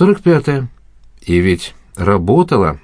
45. -е. И ведь работала